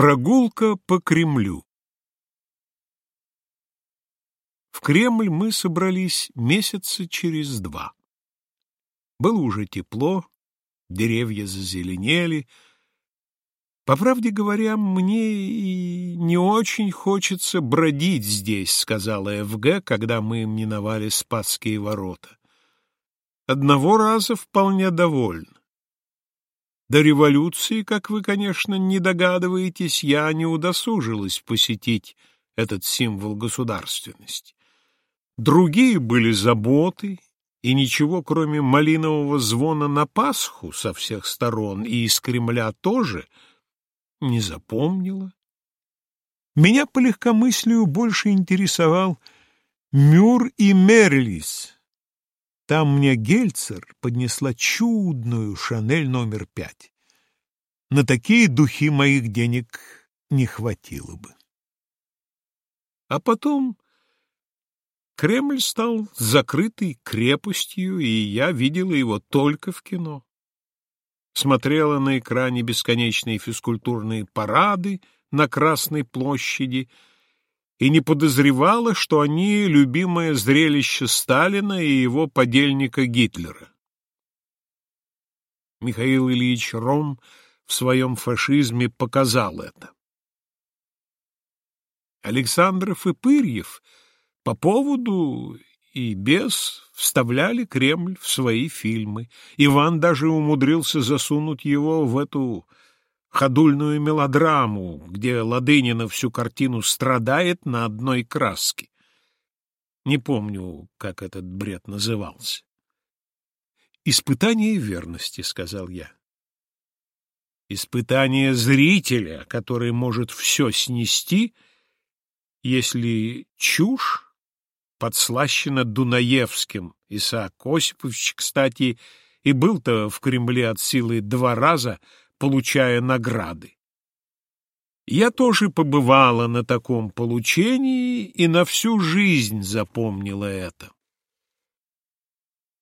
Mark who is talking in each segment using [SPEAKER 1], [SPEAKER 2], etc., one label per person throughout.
[SPEAKER 1] Прогулка по Кремлю В Кремль мы собрались месяца через два. Было уже тепло, деревья зазеленели. По правде говоря, мне и не очень хочется бродить здесь, сказала ФГ, когда мы миновали Спасские ворота. Одного раза вполне довольно. До революции, как вы, конечно, не догадываетесь, я не удосужилась посетить этот символ государственности. Другие были заботы, и ничего, кроме малинового звона на Пасху со всех сторон и из Кремля тоже, не запомнила. Меня по легкомыслию больше интересовал Мюр и Мерлис, там мне Гельцер поднесла чудную Шанель номер пять. На такие духи моих денег не хватило бы. А потом Кремль стал закрытой крепостью, и я видела его только в кино. Смотрела на экране бесконечные физкультурные парады на Красной площади — и не подозревала, что они — любимое зрелище Сталина и его подельника Гитлера. Михаил Ильич Ром в своем фашизме показал это. Александров и Пырьев по поводу и без вставляли Кремль в свои фильмы. Иван даже умудрился засунуть его в эту ходульную мелодраму, где Ладынина всю картину страдает на одной краске. Не помню, как этот бред назывался. «Испытание верности», — сказал я. «Испытание зрителя, который может все снести, если чушь подслащена Дунаевским. Исаак Осипович, кстати, и был-то в Кремле от силы два раза — получая награды. Я тоже побывала на таком получении и на всю жизнь запомнила это.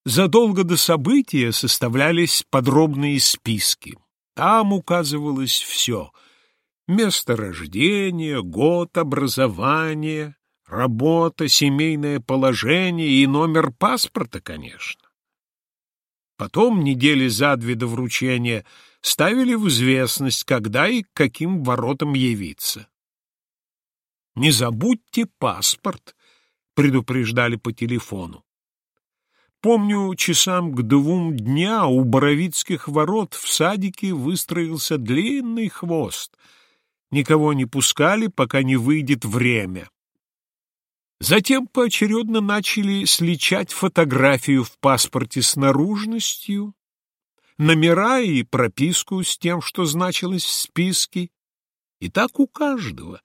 [SPEAKER 1] Задолго до события составлялись подробные списки. Там указывалось все — место рождения, год образования, работа, семейное положение и номер паспорта, конечно. Потом, недели за две до вручения, ставили в известность, когда и к каким воротам явиться. «Не забудьте паспорт», — предупреждали по телефону. Помню, часам к двум дня у Боровицких ворот в садике выстроился длинный хвост. Никого не пускали, пока не выйдет время. Затем поочередно начали сличать фотографию в паспорте с наружностью, номера и прописку с тем, что значилось в списке, и так у каждого,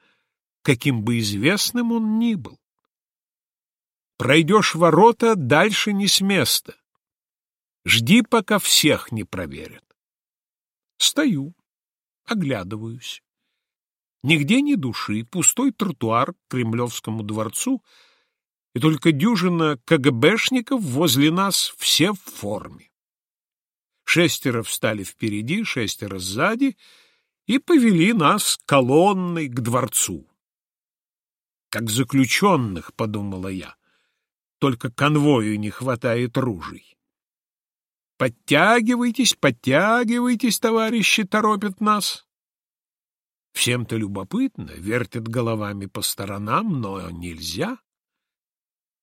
[SPEAKER 1] каким бы известным он ни был. Пройдешь ворота, дальше не с места. Жди, пока всех не проверят. Стою, оглядываюсь. Нигде ни души, пустой тротуар к Кремлевскому дворцу, и только дюжина КГБшников возле нас все в форме. Шестеро встали впереди, шестеро сзади и повели нас колонной к дворцу. Как заключенных, — подумала я, — только конвою не хватает ружей. Подтягивайтесь, подтягивайтесь, товарищи, торопят нас. Всем-то любопытно, вертят головами по сторонам, но нельзя.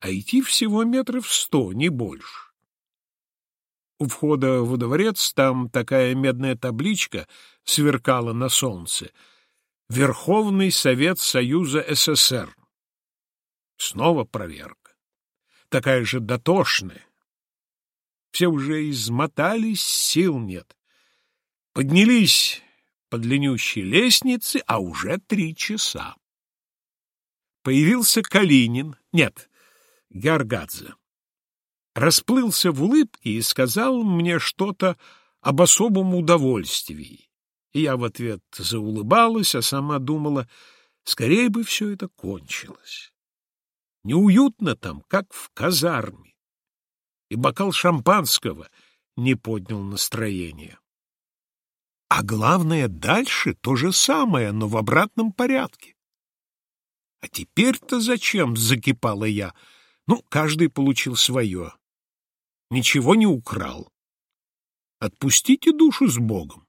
[SPEAKER 1] А идти всего метров сто, не больше. У входа во дворец там такая медная табличка сверкала на солнце. Верховный Совет Союза СССР. Снова проверка. Такая же дотошная. Все уже измотались, сил нет. Поднялись по длиннющей лестнице, а уже три часа. Появился Калинин, нет, Гаргадзе. Расплылся в улыбке и сказал мне что-то об особом удовольствии. И я в ответ заулыбалась, а сама думала, скорее бы все это кончилось. Неуютно там, как в казарме. И бокал шампанского не поднял настроение. А главное, дальше то же самое, но в обратном порядке. А теперь-то зачем, закипала я. Ну, каждый получил свое. Ничего не украл. Отпустите душу с Богом.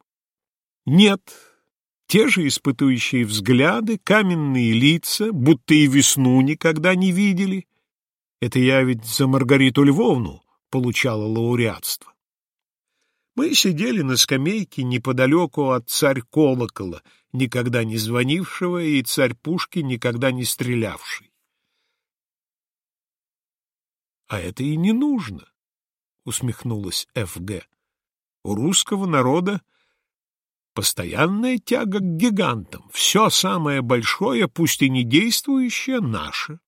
[SPEAKER 1] Нет, те же испытующие взгляды, каменные лица, будто и весну никогда не видели. Это я ведь за Маргариту Львовну получала лауреатство. Мы сидели на скамейке неподалеку от царь колокола, никогда не звонившего, и царь пушки, никогда не стрелявший. — А это и не нужно, — усмехнулась Ф.Г. У русского народа постоянная тяга к гигантам. Все самое большое, пусть и не действующее, наше.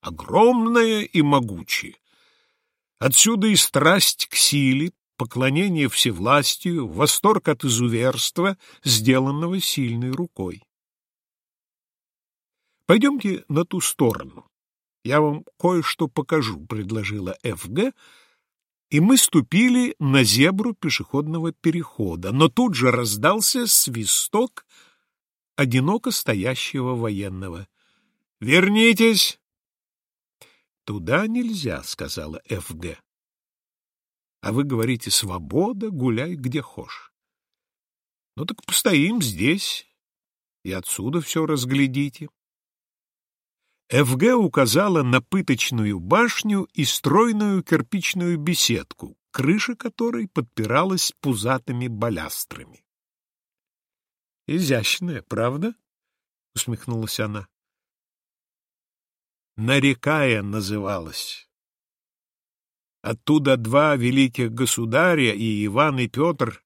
[SPEAKER 1] Огромное и могучее. Отсюда и страсть к силе, поклонение всевластию, восторг от изуверства, сделанного сильной рукой. Пойдемте на ту сторону. Я вам кое-что покажу, — предложила Ф.Г., и мы ступили на зебру пешеходного перехода, но тут же раздался свисток одиноко стоящего военного. «Вернитесь!» «Туда нельзя», — сказала Ф.Г. «А вы говорите, свобода, гуляй где хошь». «Ну так постоим здесь, и отсюда все разглядите». ФГ указала на пыточную башню и стройную кирпичную беседку, крыша которой подпиралась пузатыми балястрами. «Изящная, правда?» — усмехнулась она. «Нарекая» называлась. Оттуда два великих государя, и Иван, и Петр,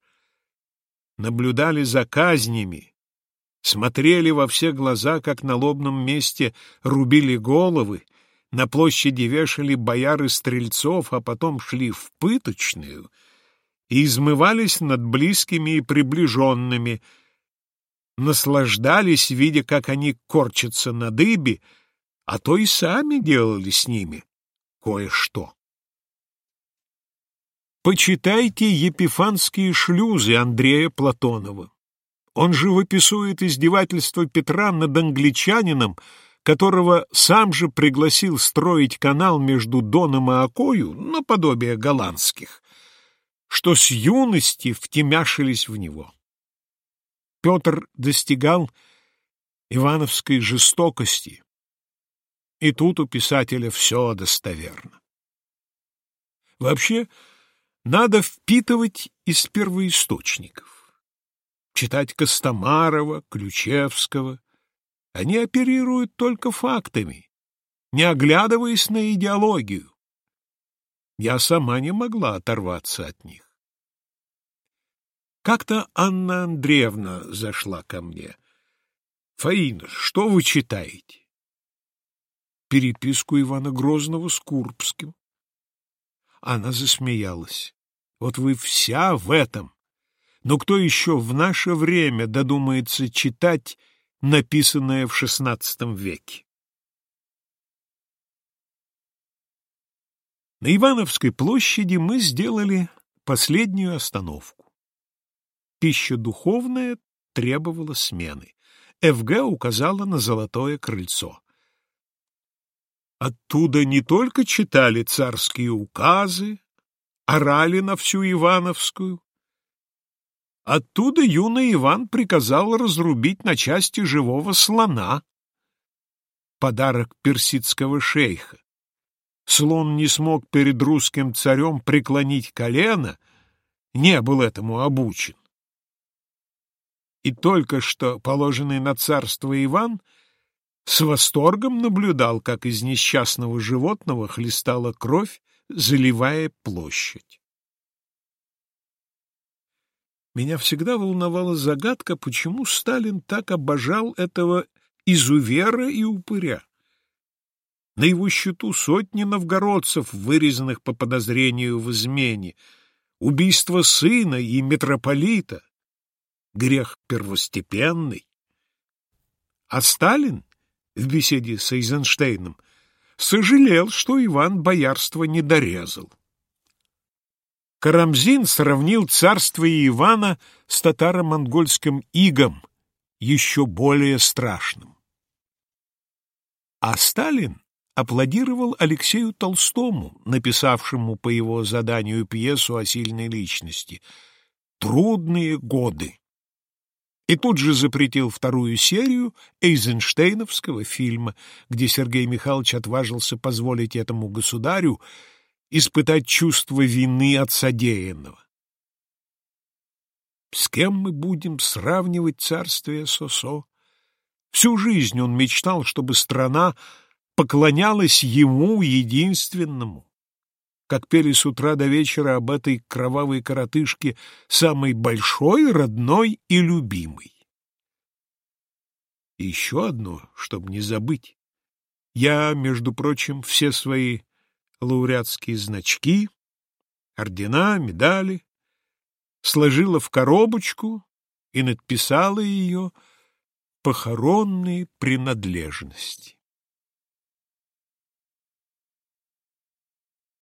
[SPEAKER 1] наблюдали за казнями, смотрели во все глаза, как на лобном месте рубили головы, на площади вешали бояры стрельцов, а потом шли в пыточную и измывались над близкими и приближенными, наслаждались, видя, как они корчатся на дыбе, а то и сами делали с ними кое-что. Почитайте епифанские шлюзы Андрея Платонова. Он же выписует издевательство Петра над англичанином, которого сам же пригласил строить канал между Доном и Окою, наподобие голландских, что с юности втемяшились в него. Петр достигал ивановской жестокости, и тут у писателя все достоверно. Вообще, надо впитывать из первоисточников читать Костомарова, Ключевского. Они оперируют только фактами, не оглядываясь на идеологию. Я сама не могла оторваться от них. Как-то Анна Андреевна зашла ко мне. — Фаина, что вы читаете? — Переписку Ивана Грозного с Курбским. Она засмеялась. — Вот вы вся в этом. Но кто еще в наше время додумается читать написанное в XVI веке? На Ивановской площади мы сделали последнюю остановку. Пища духовная требовала смены. ФГ указала на золотое крыльцо. Оттуда не только читали царские указы, орали на всю Ивановскую, Оттуда юный Иван приказал разрубить на части живого слона. Подарок персидского шейха. Слон не смог перед русским царем преклонить колено, не был этому обучен. И только что положенный на царство Иван с восторгом наблюдал, как из несчастного животного хлестала кровь, заливая площадь. Меня всегда волновала загадка, почему Сталин так обожал этого изувера и упыря. На его счету сотни новгородцев, вырезанных по подозрению в измене, убийство сына и митрополита, грех первостепенный. А Сталин в беседе с Эйзенштейном сожалел, что Иван боярство не дорезал. Карамзин сравнил царствие Ивана с татаро-монгольским игом, еще более страшным. А Сталин аплодировал Алексею Толстому, написавшему по его заданию пьесу о сильной личности «Трудные годы». И тут же запретил вторую серию Эйзенштейновского фильма, где Сергей Михайлович отважился позволить этому государю испытать чувство вины от содеянного. С кем мы будем сравнивать царствие Сосо? Всю жизнь он мечтал, чтобы страна поклонялась ему единственному. Как пели с утра до вечера об этой кровавой коротышке, самой большой, родной и любимой. Еще одно, чтобы не забыть. Я, между прочим, все свои лауреатские значки, ордена, медали, сложила в коробочку и надписала ее «Похоронные принадлежности».